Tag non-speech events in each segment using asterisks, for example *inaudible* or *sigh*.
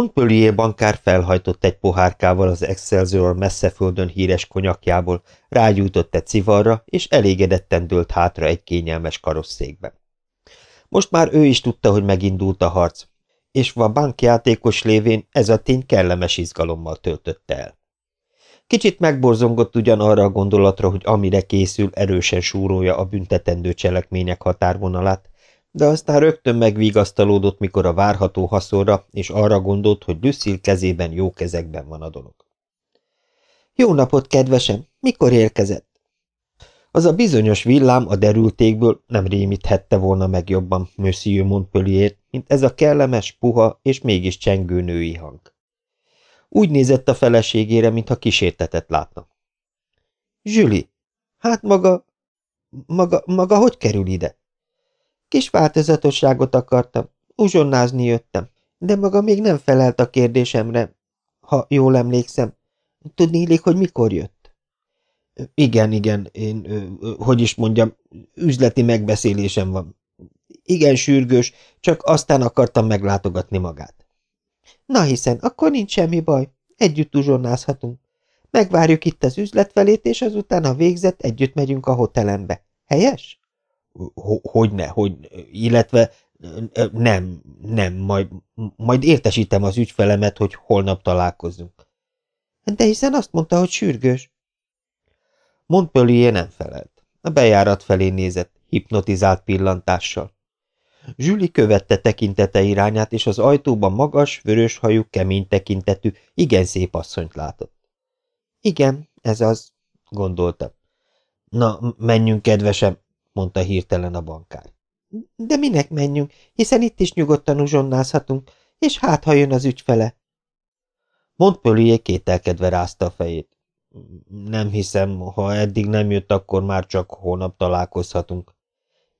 Montpellier bankár felhajtott egy pohárkával az Excelsior messzeföldön híres konyakjából, rágyújtott egy civarra, és elégedetten dőlt hátra egy kényelmes karosszékben. Most már ő is tudta, hogy megindult a harc, és a bankjátékos lévén ez a tény kellemes izgalommal töltötte el. Kicsit megborzongott ugyan arra a gondolatra, hogy amire készül, erősen súrolja a büntetendő cselekmények határvonalát, de aztán rögtön megvigasztalódott, mikor a várható haszonra, és arra gondolt, hogy Lucille kezében jó kezekben van a dolog. Jó napot, kedvesem! Mikor érkezett? Az a bizonyos villám a derültékből nem rémíthette volna meg jobban Monsieur Montpellier, mint ez a kellemes, puha és mégis csengő női hang. Úgy nézett a feleségére, mintha kísértetet látna. Zsüli, hát maga, maga, maga hogy kerül ide? Kis változatosságot akartam, uzsonnázni jöttem, de maga még nem felelt a kérdésemre, ha jól emlékszem. Tudni illik, hogy mikor jött? Igen, igen, én, hogy is mondjam, üzleti megbeszélésem van. Igen sürgős, csak aztán akartam meglátogatni magát. Na hiszen, akkor nincs semmi baj, együtt uzsonnázhatunk. Megvárjuk itt az üzletfelét, és azután, ha végzett, együtt megyünk a hotelembe. Helyes? Hogyne, hogy, illetve nem, nem, majd, majd értesítem az ügyfelemet, hogy holnap találkozunk. De hiszen azt mondta, hogy sürgős. Montpellier nem felelt. A bejárat felé nézett, hipnotizált pillantással. Zsüli követte tekintete irányát, és az ajtóban magas, vöröshajú, kemény tekintetű, igen szép asszonyt látott. Igen, ez az, gondolta. Na, menjünk, kedvesem, mondta hirtelen a bankár. De minek menjünk, hiszen itt is nyugodtan uzsonnázhatunk, és hát, ha jön az ügyfele. Montpellier kételkedve rázta a fejét. Nem hiszem, ha eddig nem jött, akkor már csak holnap találkozhatunk.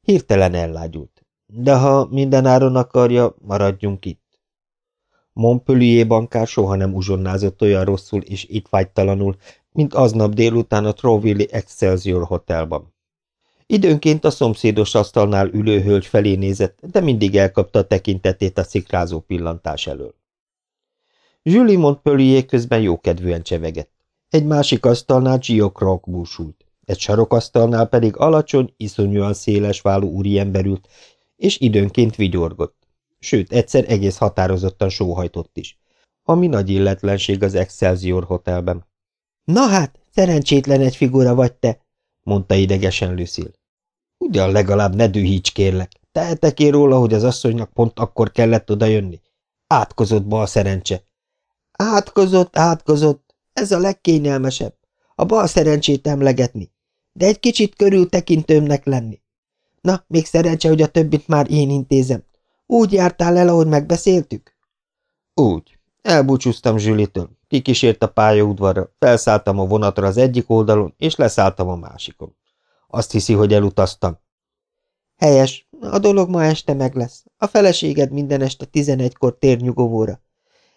Hirtelen ellágyult. De ha mindenáron akarja, maradjunk itt. Montpellier bankár soha nem uzsonnázott olyan rosszul és itt vágytalanul, mint aznap délután a Trovilli Excelsior Hotelban. Időnként a szomszédos asztalnál ülő hölgy felé nézett, de mindig elkapta a tekintetét a szikrázó pillantás elől. Julie Montpellier közben jókedvűen csevegett. Egy másik asztalnál Gio Croc búsult, egy sarokasztalnál pedig alacsony, iszonyúan széles válú úriember ült, és időnként vigyorgott. Sőt, egyszer egész határozottan sóhajtott is. Ami nagy illetlenség az Excelsior Hotelben. – Na hát, szerencsétlen egy figura vagy te! – mondta idegesen Lucille. Ugyan legalább ne dühíts, kérlek. Tehetek én róla, hogy az asszonynak pont akkor kellett odajönni? Átkozott bal szerencse. Átkozott, átkozott. Ez a legkényelmesebb. A bal szerencsét emlegetni. De egy kicsit körültekintőmnek lenni. Na, még szerencse, hogy a többit már én intézem. Úgy jártál el, ahogy megbeszéltük? Úgy. Elbúcsúztam Zsülitől. Kikísért a pályaudvarra, felszálltam a vonatra az egyik oldalon, és leszálltam a másikon. Azt hiszi, hogy elutaztam. Helyes, a dolog ma este meg lesz. A feleséged minden este tizenegykor tér nyugovóra.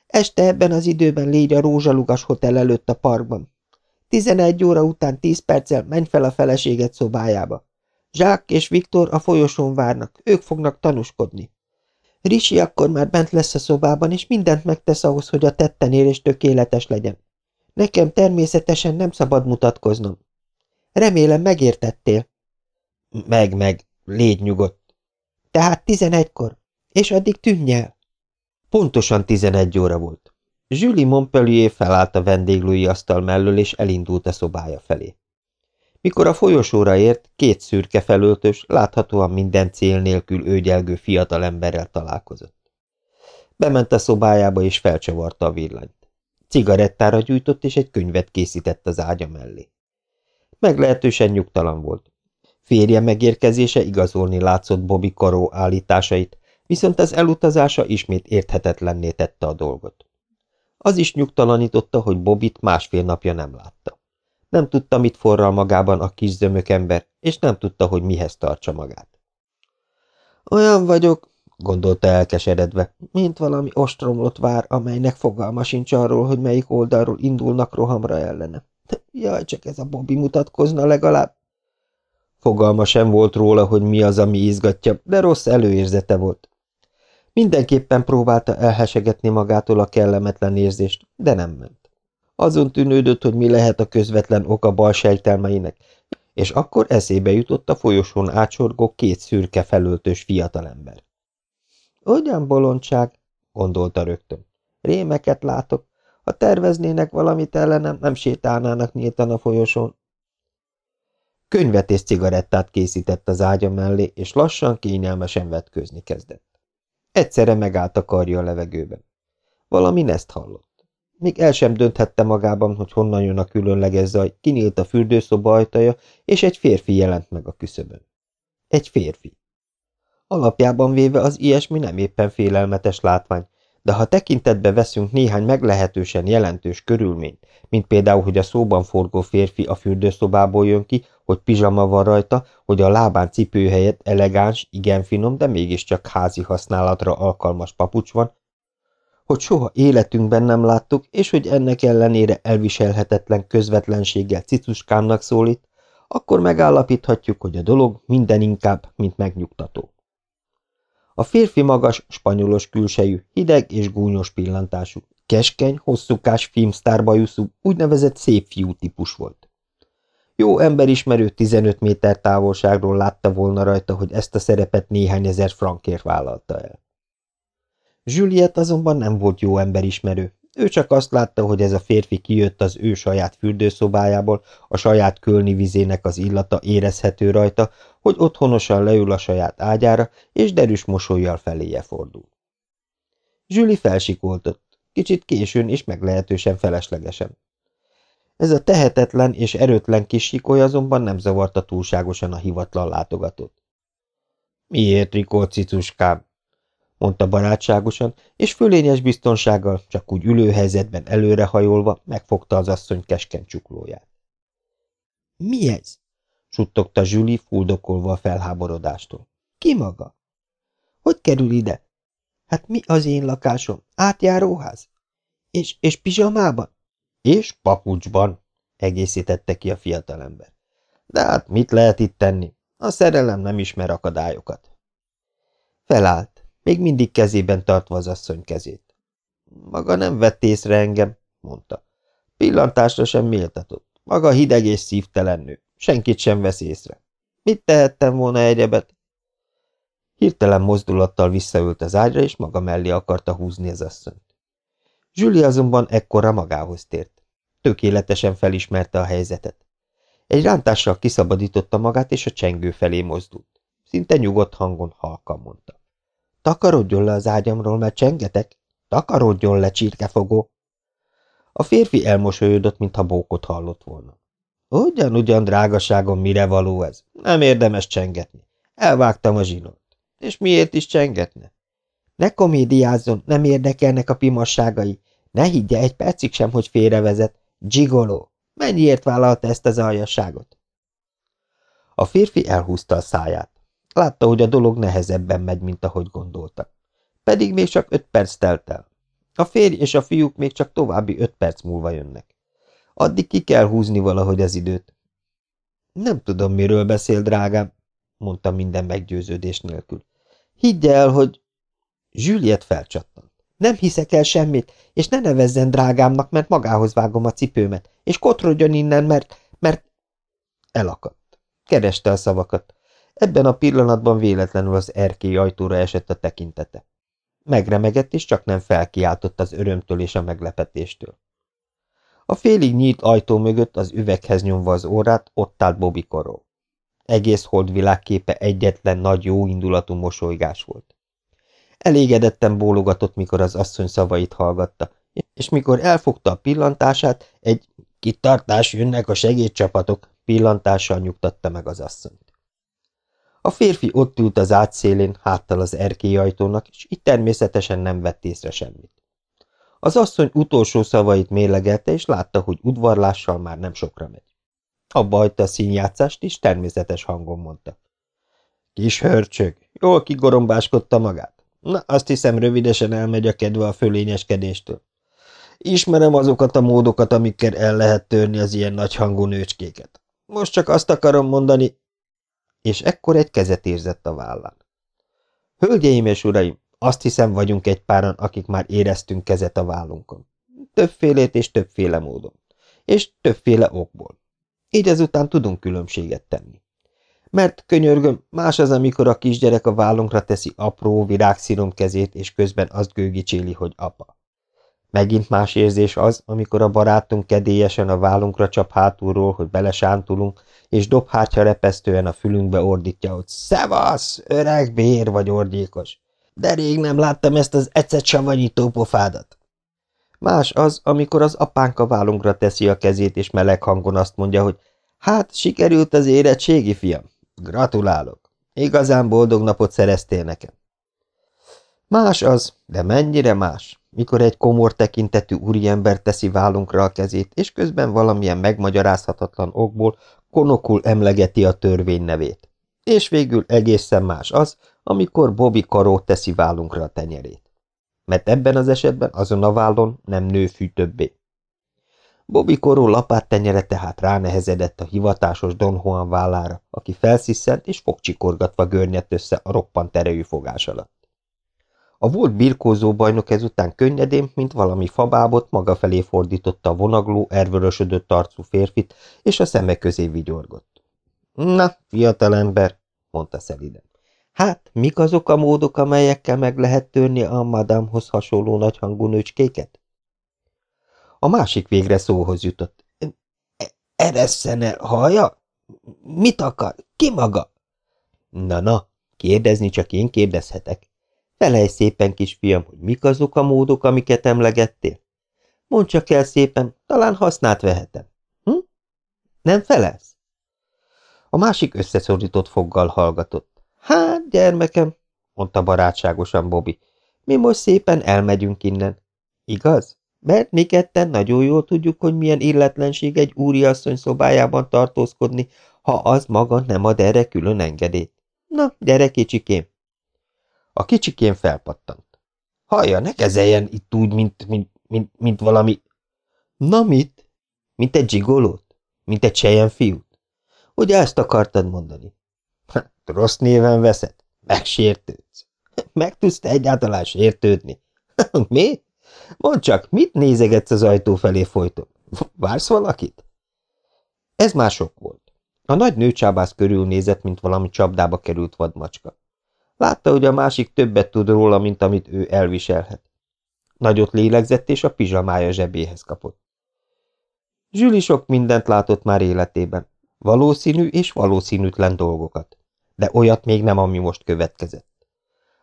Este ebben az időben légy a Rózsalugas Hotel előtt a parkban. Tizenegy óra után tíz perccel menj fel a feleséged szobájába. Zsák és Viktor a folyosón várnak, ők fognak tanúskodni. Risi akkor már bent lesz a szobában, és mindent megtesz ahhoz, hogy a tettenérés tökéletes legyen. Nekem természetesen nem szabad mutatkoznom. Remélem megértettél. Meg, meg, légy nyugodt. Tehát tizenegykor, és addig tűnj el. Pontosan tizenegy óra volt. Julie Montpellier felállt a vendéglői asztal mellől, és elindult a szobája felé. Mikor a folyosóra ért, két szürke felöltös, láthatóan minden cél nélkül őgyelgő fiatalemberrel találkozott. Bement a szobájába, és felcsavarta a villanyt. Cigarettára gyújtott, és egy könyvet készített az ágya mellé. Meglehetősen nyugtalan volt. Férje megérkezése igazolni látszott Bobby Karó állításait, viszont az elutazása ismét érthetetlenné tette a dolgot. Az is nyugtalanította, hogy Bobit másfél napja nem látta. Nem tudta, mit forral magában a kis zömök ember, és nem tudta, hogy mihez tartsa magát. Olyan vagyok, gondolta elkeseredve, mint valami ostromlott vár, amelynek fogalma sincs arról, hogy melyik oldalról indulnak rohamra ellene. Jaj, csak ez a Bobby mutatkozna legalább. Fogalma sem volt róla, hogy mi az, ami izgatja, de rossz előérzete volt. Mindenképpen próbálta elhesegetni magától a kellemetlen érzést, de nem ment. Azon tűnődött, hogy mi lehet a közvetlen oka bal sejtelmeinek, és akkor eszébe jutott a folyosón átsorgó két szürke felöltős fiatalember. Ugyan bolondság, gondolta rögtön. Rémeket látok. Ha terveznének valamit ellenem, nem sétálnának nyíltan a folyosón. Könyvet és cigarettát készített az ágya mellé, és lassan, kényelmesen vetkőzni kezdett. Egyszerre megállt a karja a levegőben. Valami ezt hallott. Még el sem dönthette magában, hogy honnan jön a különleges zaj, kinyílt a fürdőszoba ajtaja, és egy férfi jelent meg a küszöbön. Egy férfi. Alapjában véve az ilyesmi nem éppen félelmetes látvány, de ha tekintetbe veszünk néhány meglehetősen jelentős körülményt, mint például, hogy a szóban forgó férfi a fürdőszobából jön ki, hogy pizsama van rajta, hogy a lábán cipő helyett elegáns, igen finom, de mégiscsak házi használatra alkalmas papucs van, hogy soha életünkben nem láttuk, és hogy ennek ellenére elviselhetetlen közvetlenséggel cicuskámnak szólít, akkor megállapíthatjuk, hogy a dolog minden inkább, mint megnyugtató. A férfi magas, spanyolos külsejű, hideg és gúnyos pillantású, keskeny, hosszúkás filmsztárbajuszú, úgynevezett szép fiú típus volt. Jó emberismerő 15 méter távolságról látta volna rajta, hogy ezt a szerepet néhány ezer frankért vállalta el. Juliet azonban nem volt jó emberismerő, ő csak azt látta, hogy ez a férfi kijött az ő saját fürdőszobájából, a saját kölni vizének az illata érezhető rajta, hogy otthonosan leül a saját ágyára, és derűs mosolyjal feléje fordul. Zsüli felsikoltott, kicsit későn és meglehetősen feleslegesen. Ez a tehetetlen és erőtlen kis sikoly azonban nem zavarta túlságosan a hivatlan látogatót. – Miért, Rikó, cicuskám? Mondta barátságosan, és fölényes biztonsággal, csak úgy ülőhelyzetben előrehajolva megfogta az asszony keskeny csuklóját. – Mi ez? – suttogta Zsüli, fuldokolva a felháborodástól. – Ki maga? – Hogy kerül ide? – Hát mi az én lakásom? Átjáróház? – És, és pizsamában? – És papucsban – egészítette ki a fiatalember. – De hát mit lehet itt tenni? A szerelem nem ismer akadályokat. Felállt még mindig kezében tartva az asszony kezét. Maga nem vett észre engem, mondta. Pillantásra sem méltatott. Maga hideg és szívtelen nő. Senkit sem vesz észre. Mit tehettem volna egyebet? Hirtelen mozdulattal visszaült az ágyra, és maga mellé akarta húzni az asszonyt. Zsüli azonban ekkora magához tért. Tökéletesen felismerte a helyzetet. Egy rántással kiszabadította magát, és a csengő felé mozdult. Szinte nyugodt hangon halkan mondta. Takarodjon le az ágyamról, mert csengetek. Takarodjon le, csirkefogó. A férfi elmosolyodott, mintha bókot hallott volna. Ugyan, ugyan, drágaságom, mire való ez? Nem érdemes csengetni. Elvágtam a zsinort. És miért is csengetne? Ne komédiázzon, nem érdekelnek a pimasságai. Ne higgye egy percig sem, hogy félrevezet. Gigoló. Mennyiért vállalta ezt az aljasságot? A férfi elhúzta a száját. Látta, hogy a dolog nehezebben megy, mint ahogy gondolta. Pedig még csak öt perc telt el. A férj és a fiúk még csak további öt perc múlva jönnek. Addig ki kell húzni valahogy az időt. Nem tudom, miről beszél, drágám, mondta minden meggyőződés nélkül. Higgye el, hogy... Juliet felcsattant. Nem hiszek el semmit, és ne nevezzen drágámnak, mert magához vágom a cipőmet, és kotrodjon innen, mert... mert... Elakadt. Kereste a szavakat. Ebben a pillanatban véletlenül az erkély ajtóra esett a tekintete. Megremegett, és csak nem felkiáltott az örömtől és a meglepetéstől. A félig nyílt ajtó mögött az üveghez nyomva az órát ott állt Bobby Koró. Egész holdvilágképe egyetlen nagy jóindulatú mosolygás volt. Elégedetten bólogatott, mikor az asszony szavait hallgatta, és mikor elfogta a pillantását, egy kitartás jönnek a segédcsapatok pillantással nyugtatta meg az asszonyt. A férfi ott ült az átszélén, háttal az erkélyajtónak, és itt természetesen nem vett észre semmit. Az asszony utolsó szavait mérlegelte, és látta, hogy udvarlással már nem sokra megy. Abba hagyta a színjátszást, és természetes hangon mondta. Kis hörcsög, jól kigorombáskodta magát. Na, azt hiszem, rövidesen elmegy a kedve a fölényeskedéstől. Ismerem azokat a módokat, amikkel el lehet törni az ilyen nagy hangú nőcskéket. Most csak azt akarom mondani, és ekkor egy kezet érzett a vállán. Hölgyeim és uraim, Azt hiszem, vagyunk egy páran, akik már éreztünk kezet a vállunkon. Többfélét és többféle módon. És többféle okból. Így ezután tudunk különbséget tenni. Mert, könyörgöm, más az, amikor a kisgyerek a vállunkra teszi apró, virágszírom kezét, és közben azt gőgicséli, hogy apa. Megint más érzés az, amikor a barátunk kedélyesen a vállunkra csap hátulról, hogy belesántulunk, és dobhártya repesztően a fülünkbe ordítja, hogy Szevasz, öreg bér vagy ordékos! De rég nem láttam ezt az ecet savanyító pofádat. Más az, amikor az apánk a vállunkra teszi a kezét, és meleg hangon azt mondja, hogy hát, sikerült az érettségi, fiam. Gratulálok. Igazán boldog napot szereztél nekem. Más az, de mennyire más, mikor egy komor tekintetű úriember teszi vállunkra a kezét, és közben valamilyen megmagyarázhatatlan okból konokul emlegeti a törvény nevét. És végül egészen más az, amikor Bobby Karó teszi vállunkra a tenyerét. Mert ebben az esetben azon a vállon nem nő fű többé. Bobby Koró lapát tenyere tehát ránehezedett a hivatásos Don Juan vállára, aki felsziszent és fogcsikorgatva görnyedt össze a roppant erejű fogás alatt. A volt birkózó bajnok ezután könnyedén, mint valami fabábot, maga felé fordította a vonagló, ervörösödött arcú férfit, és a szeme közé vigyorgott. – Na, fiatalember, mondta szeliden. Hát, mik azok a módok, amelyekkel meg lehet törni a madámhoz hasonló nagyhangú nőcskéket? A másik végre szóhoz jutott. E Eresszen el, hallja? Mit akar? Ki maga? Na-na, kérdezni csak én kérdezhetek. Felej szépen, kisfiam, hogy mik azok a módok, amiket emlegettél? Mondd csak el szépen, talán hasznát vehetem. Hm? Nem felelsz? A másik összeszorított foggal hallgatott. Hát, gyermekem, mondta barátságosan Bobby, mi most szépen elmegyünk innen. Igaz? Mert mi ketten nagyon jól tudjuk, hogy milyen illetlenség egy úriasszony szobájában tartózkodni, ha az maga nem ad erre külön engedélyt. Na, gyere, kicsikém! A kicsikén felpattant. Hallja, ne kezeljen itt úgy, mint, mint, mint, mint valami... Na mit? Mint egy zsigolót? Mint egy sejen fiút? Ugye ezt akartad mondani? Hát, rossz néven veszed? Megsértődsz. *laughs* Meg tudsz te egyáltalán sértődni? *laughs* Mi? Mondd csak, mit nézegetsz az ajtó felé folyton? Vársz valakit? Ez már sok volt. A nagy nőcsábász körülnézett, mint valami csapdába került vadmacska. Látta, hogy a másik többet tud róla, mint amit ő elviselhet. Nagyot lélegzett, és a pizsamája zsebéhez kapott. Zsüli sok mindent látott már életében. Valószínű és valószínűtlen dolgokat. De olyat még nem, ami most következett.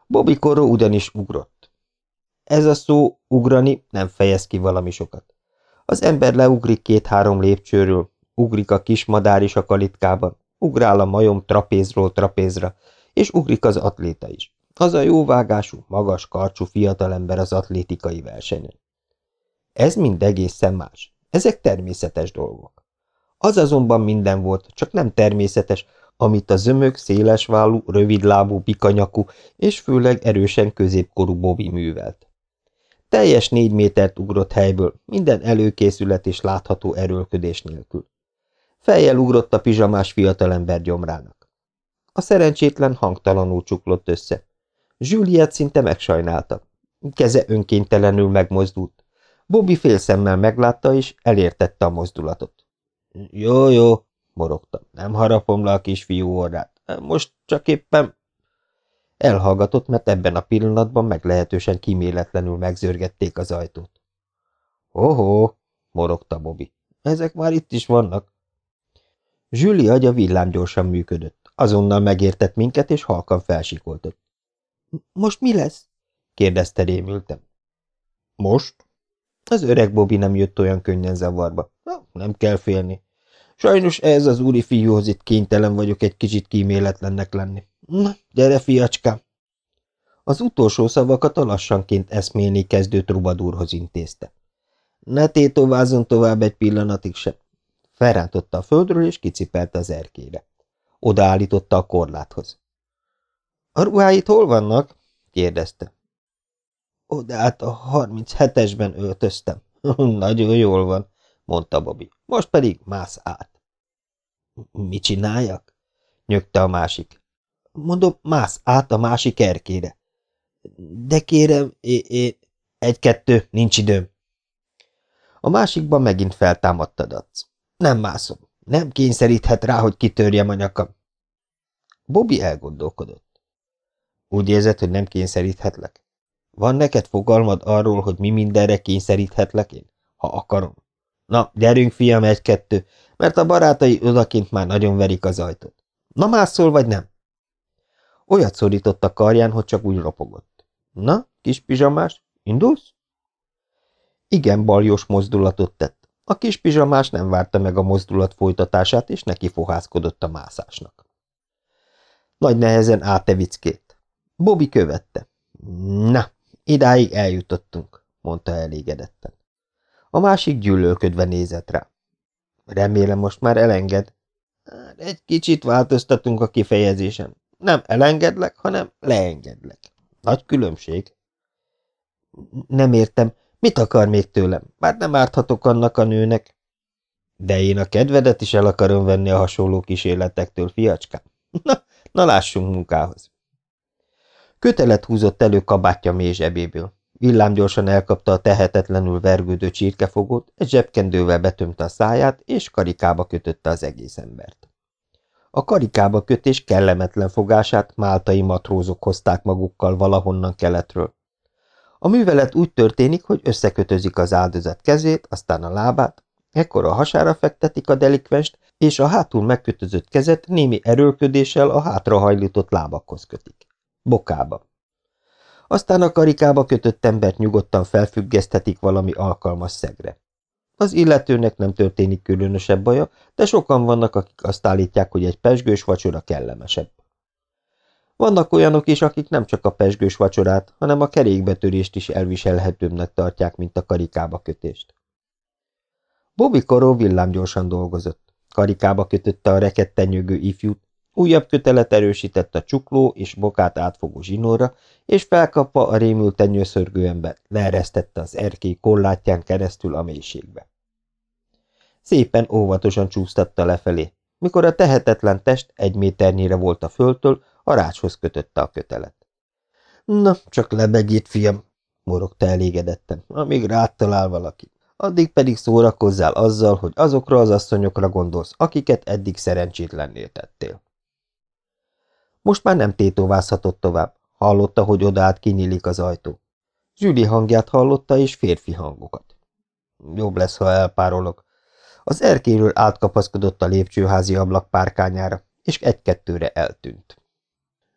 Bobby Korro ugyanis ugrott. Ez a szó, ugrani, nem fejez ki valami sokat. Az ember leugrik két-három lépcsőről, ugrik a kismadár is a kalitkában, ugrál a majom trapézról trapézra, és ugrik az atléta is. Az a jóvágású, magas karcsú fiatalember az atlétikai versenyen. Ez mind egészen más. Ezek természetes dolgok. Az azonban minden volt, csak nem természetes, amit a zömök, szélesvállú, rövidlábú, bikanyakú és főleg erősen középkorú Bobby művelt. Teljes négy métert ugrott helyből, minden előkészület és látható erőlködés nélkül. Fejjel ugrott a pizsamás fiatalember gyomrának. A szerencsétlen hangtalanul csuklott össze. Juliet szinte megsajnálta. Keze önkéntelenül megmozdult. Bobby félszemmel meglátta, és elértette a mozdulatot. Jó, jó, morogta. Nem harapom le a kisfiú orrát. Most csak éppen... Elhallgatott, mert ebben a pillanatban meglehetősen kiméletlenül megzörgették az ajtót. Ohó, morogta Bobby. Ezek már itt is vannak. Julie agya villámgyorsan működött. Azonnal megértett minket, és halkan felsikoltott. – Most mi lesz? – kérdezte rémültem. – Most? Az öreg Bobby nem jött olyan könnyen zavarba. Na, nem kell félni. Sajnos ez az úri fiúhoz itt kénytelen vagyok egy kicsit kíméletlennek lenni. Na, gyere, fiacskám! Az utolsó szavakat a lassanként eszmélni kezdő trubadúrhoz intézte. Ne tétovázzon tovább egy pillanatig sem. Felrántotta a földről, és kicipelte az erkére. Odaállította a korláthoz. – A ruháit hol vannak? – kérdezte. – Odaát a harminc hetesben öltöztem. *laughs* – Nagyon jól van – mondta Bobby. – Most pedig mász át. – Mi csináljak? – nyögte a másik. – Mondom, mász át a másik erkére. De kérem, én... Egy-kettő, nincs időm. A másikban megint feltámadt a dac. Nem mászom. Nem kényszeríthet rá, hogy kitörjem a nyakam. Bobby elgondolkodott. Úgy érzed, hogy nem kényszeríthetlek? Van neked fogalmad arról, hogy mi mindenre kényszeríthetlek én, ha akarom? Na, gyerünk, fiam, egy-kettő, mert a barátai odakint már nagyon verik az ajtót. Na, mászol vagy nem? Olyat szorított a karján, hogy csak úgy ropogott. Na, kis pizsamás, indulsz? Igen baljós mozdulatot tett. A kis pizsamás nem várta meg a mozdulat folytatását, és neki fohászkodott a mászásnak. Nagy nehezen átevickélt. Bobby követte. Na, idáig eljutottunk, mondta elégedetten. A másik gyűlölködve nézett rá. Remélem most már elenged. Hát, egy kicsit változtatunk a kifejezésen. Nem elengedlek, hanem leengedlek. Nagy különbség. Nem értem, mit akar még tőlem? Bár nem árthatok annak a nőnek. De én a kedvedet is el akarom venni a hasonló kísérletektől, fiacskám. *laughs* Na, na lássunk munkához. Kötelet húzott elő kabátja mély zsebéből. Villámgyorsan elkapta a tehetetlenül vergődő csirkefogót, egy zsebkendővel betömte a száját, és karikába kötötte az egész embert. A karikába kötés kellemetlen fogását máltai matrózok hozták magukkal valahonnan keletről. A művelet úgy történik, hogy összekötözik az áldozat kezét, aztán a lábát, ekkor a hasára fektetik a delikvenst, és a hátul megkötözött kezet némi erőlködéssel a hátrahajlított lábakhoz kötik. Bokába. Aztán a karikába kötött embert nyugodtan felfüggesztetik valami alkalmas szegre. Az illetőnek nem történik különösebb baja, de sokan vannak, akik azt állítják, hogy egy pesgős vacsora kellemesebb. Vannak olyanok is, akik nem csak a pesgős vacsorát, hanem a kerékbetörést is elviselhetőbbnek tartják, mint a karikába kötést. Bobby Koró villámgyorsan dolgozott. Karikába kötötte a reketten nyögő ifjút, Újabb kötelet erősített a csukló és bokát átfogó zsinórra, és felkapva a rémült nyőszörgő ember, leeresztette az erkély kollátján keresztül a mélységbe. Szépen óvatosan csúsztatta lefelé. Mikor a tehetetlen test egy méternyire volt a földtől, a rácshoz kötötte a kötelet. Na, csak lebegít, fiam, morogta elégedetten, amíg rád talál valaki. Addig pedig szórakozzál azzal, hogy azokra az asszonyokra gondolsz, akiket eddig szerencsétlennél tettél. Most már nem tétovázhatott tovább. Hallotta, hogy odaát kinyílik az ajtó. Zsüli hangját hallotta, és férfi hangokat. Jobb lesz, ha elpárolok. Az erkéről átkapaszkodott a lépcsőházi ablak párkányára, és egy-kettőre eltűnt.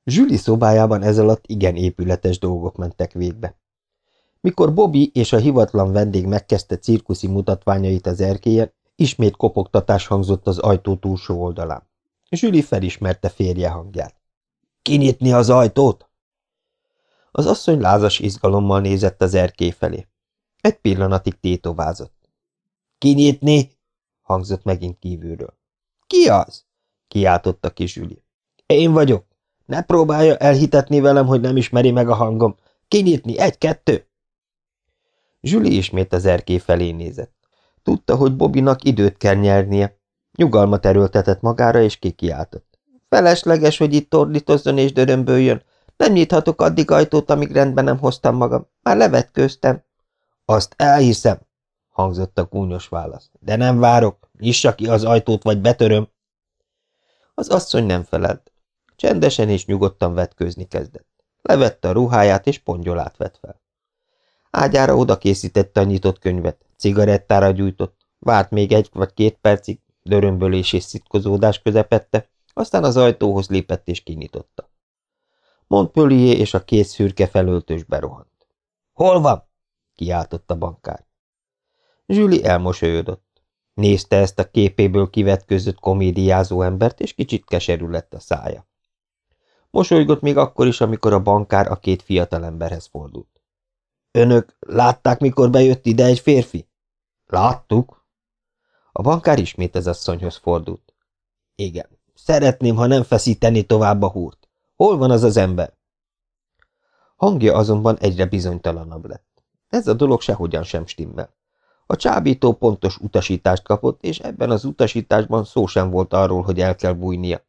Zsüli szobájában ez alatt igen épületes dolgok mentek végbe. Mikor Bobby és a hivatlan vendég megkezdte cirkuszi mutatványait az erkélyen, ismét kopogtatás hangzott az ajtó túlsó oldalán. Zsüli felismerte férje hangját. Kinyitni az ajtót? Az asszony lázas izgalommal nézett az erkély felé. Egy pillanatig tétovázott. Kinyitni? hangzott megint kívülről. Ki az? kiáltotta ki Zsüli. Én vagyok. Ne próbálja elhitetni velem, hogy nem ismeri meg a hangom. Kinyitni, egy-kettő. Zsüli ismét az erkély felé nézett. Tudta, hogy Bobinak időt kell nyernie. Nyugalmat erőltetett magára, és kikiáltott. Felesleges, hogy itt ordítozzon és dörömböljön. Nem nyithatok addig ajtót, amíg rendben nem hoztam magam. Már levetkőztem. Azt elhiszem, hangzott a kúnyos válasz. De nem várok. Nyissa ki az ajtót, vagy betöröm. Az asszony nem felelt. Csendesen és nyugodtan vetkőzni kezdett. Levette a ruháját, és pongyolát vett fel. Ágyára oda készítette a nyitott könyvet, cigarettára gyújtott, várt még egy vagy két percig, dörömbölés és szitkozódás közepette, aztán az ajtóhoz lépett és kinyitotta. Montpellier és a két szürke felöltős berohant. – Hol van? – kiáltott a bankár. Zsüli elmosolyodott. Nézte ezt a képéből kivetközött komédiázó embert, és kicsit keserű lett a szája. Mosolygott még akkor is, amikor a bankár a két fiatalemberhez fordult. – Önök látták, mikor bejött ide egy férfi? – Láttuk. A bankár ismét az asszonyhoz fordult. – Igen, Szeretném, ha nem feszíteni tovább a húrt. Hol van az az ember? Hangja azonban egyre bizonytalanabb lett. Ez a dolog sehogyan sem stimmel. A csábító pontos utasítást kapott, és ebben az utasításban szó sem volt arról, hogy el kell bújnia.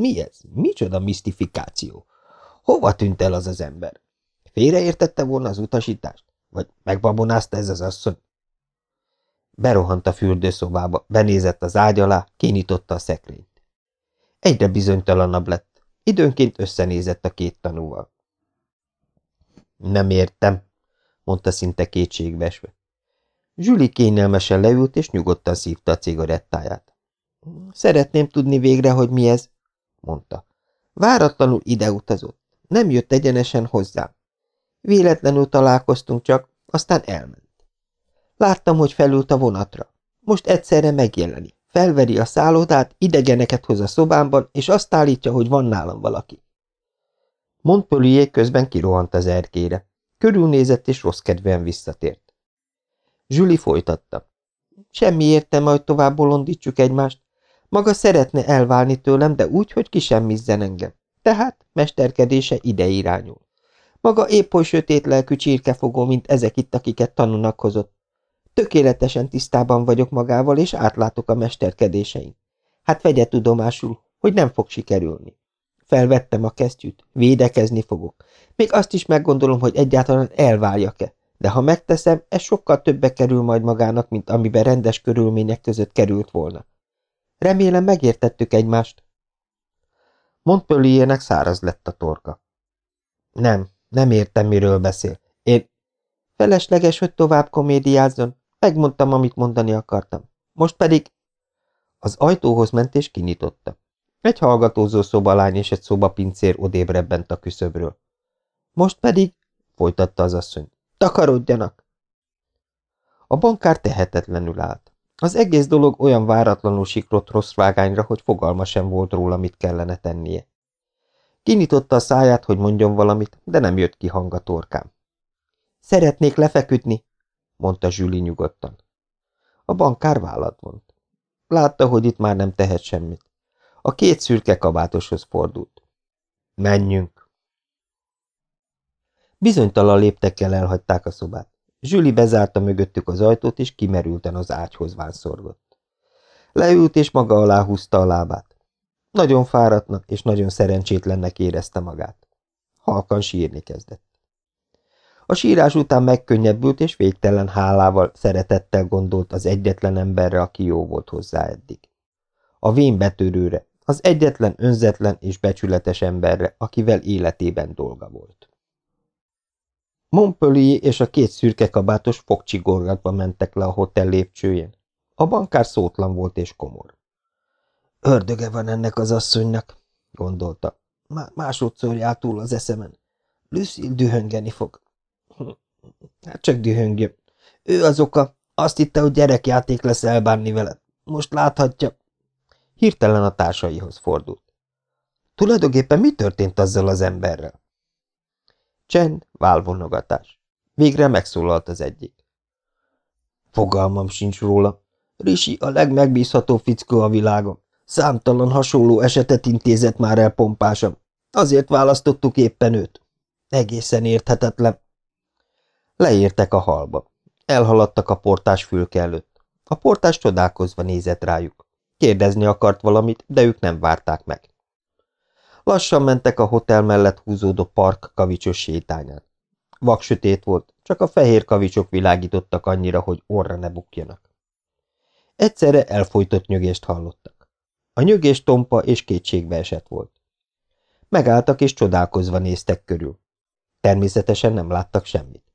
Mi ez? Micsoda misztifikáció? Hova tűnt el az az ember? Félreértette volna az utasítást? Vagy megbabonázta ez az asszony? Berohant a fürdőszobába, benézett az ágy alá, kinyitotta a szekrényt. Egyre bizonytalanabb lett. Időnként összenézett a két tanúval. Nem értem, mondta szinte kétségbeesve. Zsuli kényelmesen leült, és nyugodtan szívta a cigarettáját. Szeretném tudni végre, hogy mi ez, mondta. Váratlanul ide utazott. Nem jött egyenesen hozzám. Véletlenül találkoztunk csak, aztán elment. Láttam, hogy felült a vonatra. Most egyszerre megjelenik. Felveri a szállodát, idegeneket hoz a szobámban, és azt állítja, hogy van nálam valaki. Montpellier közben kirohant az erkére. Körülnézett, és rossz kedven visszatért. Zsuli folytatta. Semmi értelme, hogy tovább bolondítsuk egymást. Maga szeretne elválni tőlem, de úgy, hogy kisemmizzen engem. Tehát mesterkedése ide irányul. Maga épp oly sötét lelkű csirkefogó, mint ezek itt, akiket tanulnak hozott. Tökéletesen tisztában vagyok magával, és átlátok a mesterkedéseim. Hát vegye tudomásul, hogy nem fog sikerülni. Felvettem a kesztyűt, védekezni fogok. Még azt is meggondolom, hogy egyáltalán elvárjak-e, de ha megteszem, ez sokkal többe kerül majd magának, mint amiben rendes körülmények között került volna. Remélem megértettük egymást. Montpelliernek száraz lett a torka. Nem, nem értem, miről beszél. Én... Felesleges, hogy tovább komédiázzon. Megmondtam, amit mondani akartam. Most pedig... Az ajtóhoz ment és kinyitotta. Egy hallgatózó szobalány és egy szobapincér odébb rebbent a küszöbről. Most pedig, folytatta az asszony, takarodjanak! A bankár tehetetlenül állt. Az egész dolog olyan váratlanul siklott rossz vágányra, hogy fogalma sem volt róla, mit kellene tennie. Kinyitotta a száját, hogy mondjon valamit, de nem jött ki hang a torkám. Szeretnék lefeküdni, mondta Zsüli nyugodtan. A bankár vállat vont. Látta, hogy itt már nem tehet semmit. A két szürke kabátoshoz fordult. Menjünk! Bizonytalan léptekkel elhagyták a szobát. Zsüli bezárta mögöttük az ajtót, és kimerülten az ágyhoz vánszorgott. Leült, és maga alá húzta a lábát. Nagyon fáradtnak és nagyon szerencsétlennek érezte magát. Halkan sírni kezdett. A sírás után megkönnyebbült, és végtelen hálával, szeretettel gondolt az egyetlen emberre, aki jó volt hozzá eddig. A vén betörőre, az egyetlen önzetlen és becsületes emberre, akivel életében dolga volt. Montpellier és a két szürke kabátos fogcsigorgatva mentek le a hotel lépcsőjén. A bankár szótlan volt és komor. Ördöge van ennek az asszonynak, gondolta. Már másodszor jár túl az eszemen. Lucille dühöngeni fog. Hát csak dühöngjön. Ő az oka. Azt hitte, hogy gyerekjáték lesz elbánni vele. Most láthatja. Hirtelen a társaihoz fordult. Tulajdonképpen mi történt azzal az emberrel? Csend, válvonogatás. Végre megszólalt az egyik. Fogalmam sincs róla. Risi a legmegbízható fickó a világon. Számtalan hasonló esetet intézett már el pompásan. Azért választottuk éppen őt. Egészen érthetetlen. Leértek a halba. Elhaladtak a portás fülke előtt. A portás csodálkozva nézett rájuk. Kérdezni akart valamit, de ők nem várták meg. Lassan mentek a hotel mellett húzódó park kavicsos sétányán. Vaksötét volt, csak a fehér kavicsok világítottak annyira, hogy orra ne bukjanak. Egyszerre elfolytott nyögést hallottak. A nyögés tompa és kétségbe esett volt. Megálltak és csodálkozva néztek körül. Természetesen nem láttak semmit.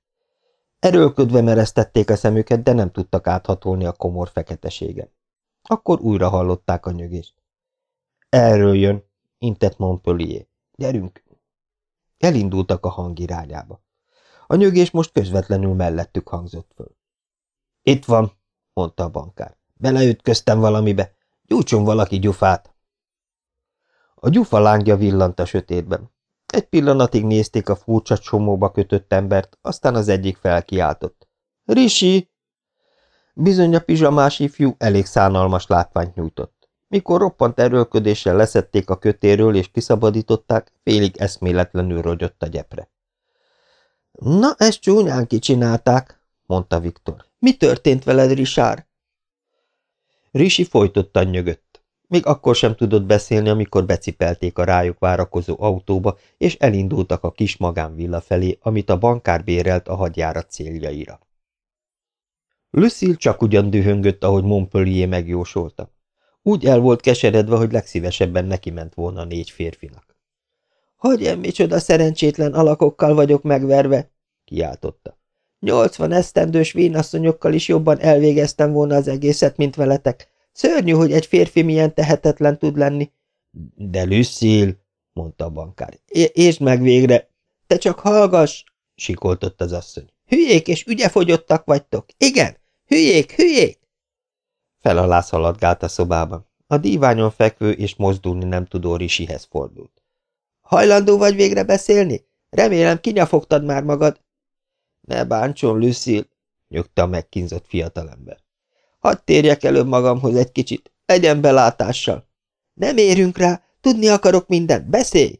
Erőlködve mereztették a szemüket, de nem tudtak áthatolni a komor feketeségen. Akkor újra hallották a nyögést. Erről jön, intett Montpellier. Gyerünk! Elindultak a hang irányába. A nyögés most közvetlenül mellettük hangzott föl. Itt van, mondta a bankár. Beleütköztem valamibe. Gyújtson valaki gyufát. A gyufa lángja villant a sötétben. Egy pillanatig nézték a furcsa csomóba kötött embert, aztán az egyik felkiáltott. Risi! Bizony a pizsamás ifjú elég szánalmas látványt nyújtott. Mikor roppant erőlködéssel leszették a kötéről és kiszabadították, félig eszméletlenül rogyott a gyepre. Na, ezt csúnyán kicsinálták, mondta Viktor. Mi történt veled, Risár? Risi folytottan nyögött. Még akkor sem tudott beszélni, amikor becipelték a rájuk várakozó autóba, és elindultak a kis magánvilla felé, amit a bankár bérelt a hadjárat céljaira. Lucille csak ugyan dühöngött, ahogy Montpellier megjósolta. Úgy el volt keseredve, hogy legszívesebben neki ment volna négy férfinak. – Hogy micsoda szerencsétlen alakokkal vagyok megverve! – kiáltotta. – Nyolcvan esztendős vénasszonyokkal is jobban elvégeztem volna az egészet, mint veletek. Szörnyű, hogy egy férfi milyen tehetetlen tud lenni. – De Lucille! – mondta a bankár. – És meg végre! – Te csak hallgass! – sikoltott az asszony. – Hülyék és ügyefogyottak vagytok! Igen! Hülyék, hülyék! Fel alá szaladgált a szobában. A díványon fekvő és mozdulni nem tudó Risihez fordult. Hajlandó vagy végre beszélni? Remélem kinyafogtad már magad. Ne bántson, Lucille, nyögte a megkínzott fiatalember. Hadd térjek előbb magamhoz egy kicsit, legyen belátással. Nem érünk rá, tudni akarok mindent, beszélj!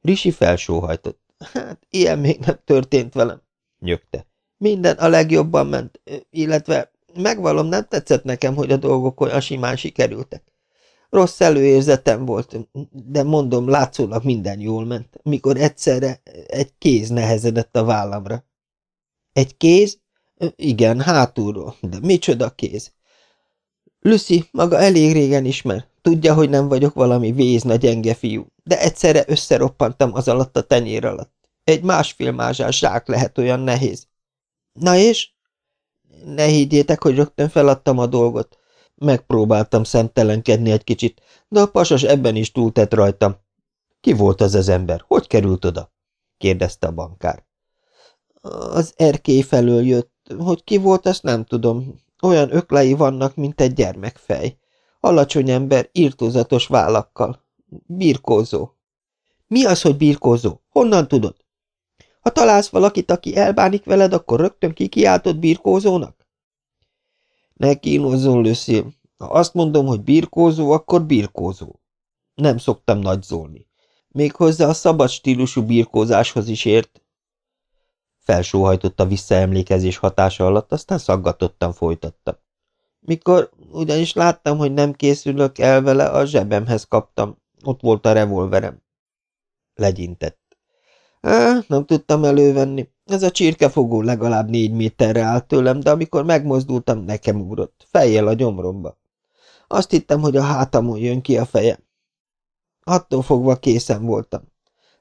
Risi felsóhajtott. Hát, ilyen még nem történt velem, nyögte. Minden a legjobban ment, illetve megvalom, nem tetszett nekem, hogy a dolgok olyan simán sikerültek. Rossz előérzetem volt, de mondom, látszólag minden jól ment, mikor egyszerre egy kéz nehezedett a vállamra. Egy kéz? Igen, hátulról, de micsoda kéz? Lucy maga elég régen ismer, tudja, hogy nem vagyok valami vézna gyenge fiú, de egyszerre összeroppantam az alatt a tenyér alatt. Egy másfél mázsás zsák lehet olyan nehéz. Na és? Ne higgyétek, hogy rögtön feladtam a dolgot. Megpróbáltam szemtelenkedni egy kicsit, de a pasas ebben is túltett rajtam. Ki volt az az ember? Hogy került oda? kérdezte a bankár. Az erkély felől jött. Hogy ki volt, azt nem tudom. Olyan öklei vannak, mint egy gyermekfej. Alacsony ember, írtózatos vállakkal. Birkózó. Mi az, hogy birkózó? Honnan tudod? Ha találsz valakit, aki elbánik veled, akkor rögtön kikiáltod birkózónak? Ne kínozzon, Lucy. Ha azt mondom, hogy birkózó, akkor birkózó. Nem szoktam nagyzolni. Méghozzá a szabad stílusú birkózáshoz is ért. Felsóhajtott a visszaemlékezés hatása alatt, aztán szaggatottan folytatta. Mikor ugyanis láttam, hogy nem készülök el vele, a zsebemhez kaptam. Ott volt a revolverem. Legyintett. Á, nem tudtam elővenni. Ez a csirkefogó legalább négy méterre állt tőlem, de amikor megmozdultam, nekem ugrott, fejjel a gyomromba. Azt hittem, hogy a hátamon jön ki a feje. Attól fogva készen voltam.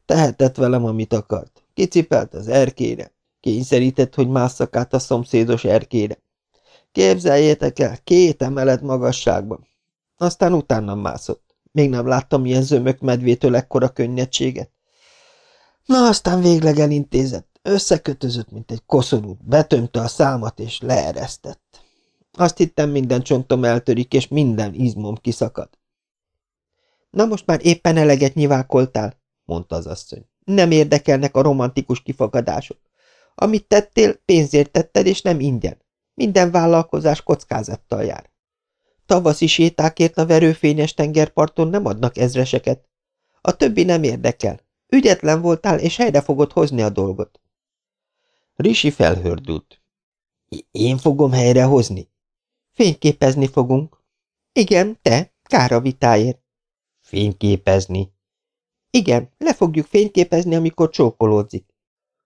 Tehetett velem, amit akart. Kicipelt az erkére. Kényszerített, hogy másszak át a szomszédos erkére. Képzeljétek el, két emelet magasságban. Aztán utána mászott. Még nem láttam ilyen zömök medvétől ekkora könnyedséget. Na, aztán végleg elintézett, összekötözött, mint egy koszorút, betömte a számat és leeresztett. Azt hittem, minden csontom eltörik, és minden izmom kiszakad. Na most már éppen eleget nyivákoltál, mondta az asszony. Nem érdekelnek a romantikus kifogadások. Amit tettél, pénzért tetted, és nem ingyen. Minden vállalkozás kockázattal jár. Tavaszi sétákért a verőfényes tengerparton nem adnak ezreseket. A többi nem érdekel. Ügyetlen voltál, és helyre fogod hozni a dolgot. Risi felhördült. Én fogom helyrehozni? Fényképezni fogunk. Igen, te, kár a vitáért. Fényképezni? Igen, le fogjuk fényképezni, amikor csókolódzik.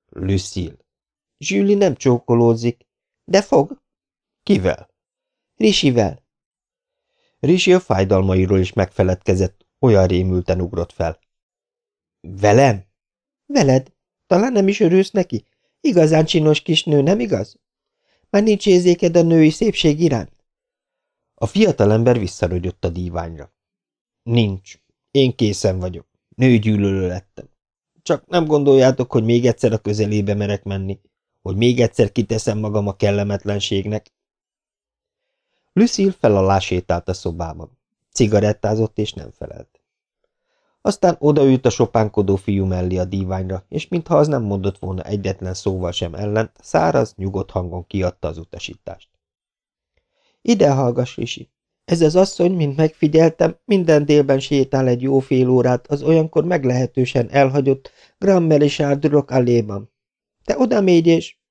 Lucille. Zsüli nem csókolódzik. De fog? Kivel? Risivel. Risi a fájdalmairól is megfeledkezett, olyan rémülten ugrott fel. Velem? Veled. Talán nem is örülsz neki? Igazán csinos kisnő, nem igaz? Már nincs érzéked a női szépség iránt? A fiatalember visszarögyött a díványra. Nincs. Én készen vagyok. Nőgyűlölő lettem. Csak nem gondoljátok, hogy még egyszer a közelébe merek menni, hogy még egyszer kiteszem magam a kellemetlenségnek. Lucille fel alá sétált a szobában. Cigarettázott és nem felelt. Aztán odaült a sopánkodó fiú mellé a díványra, és mintha az nem mondott volna egyetlen szóval sem ellent, száraz, nyugodt hangon kiadta az utasítást. Ide hallgass, Risi. Ez az asszony, mint megfigyeltem, minden délben sétál egy jó fél órát az olyankor meglehetősen elhagyott Grammel és Árdurok alléban. Te oda mégy és...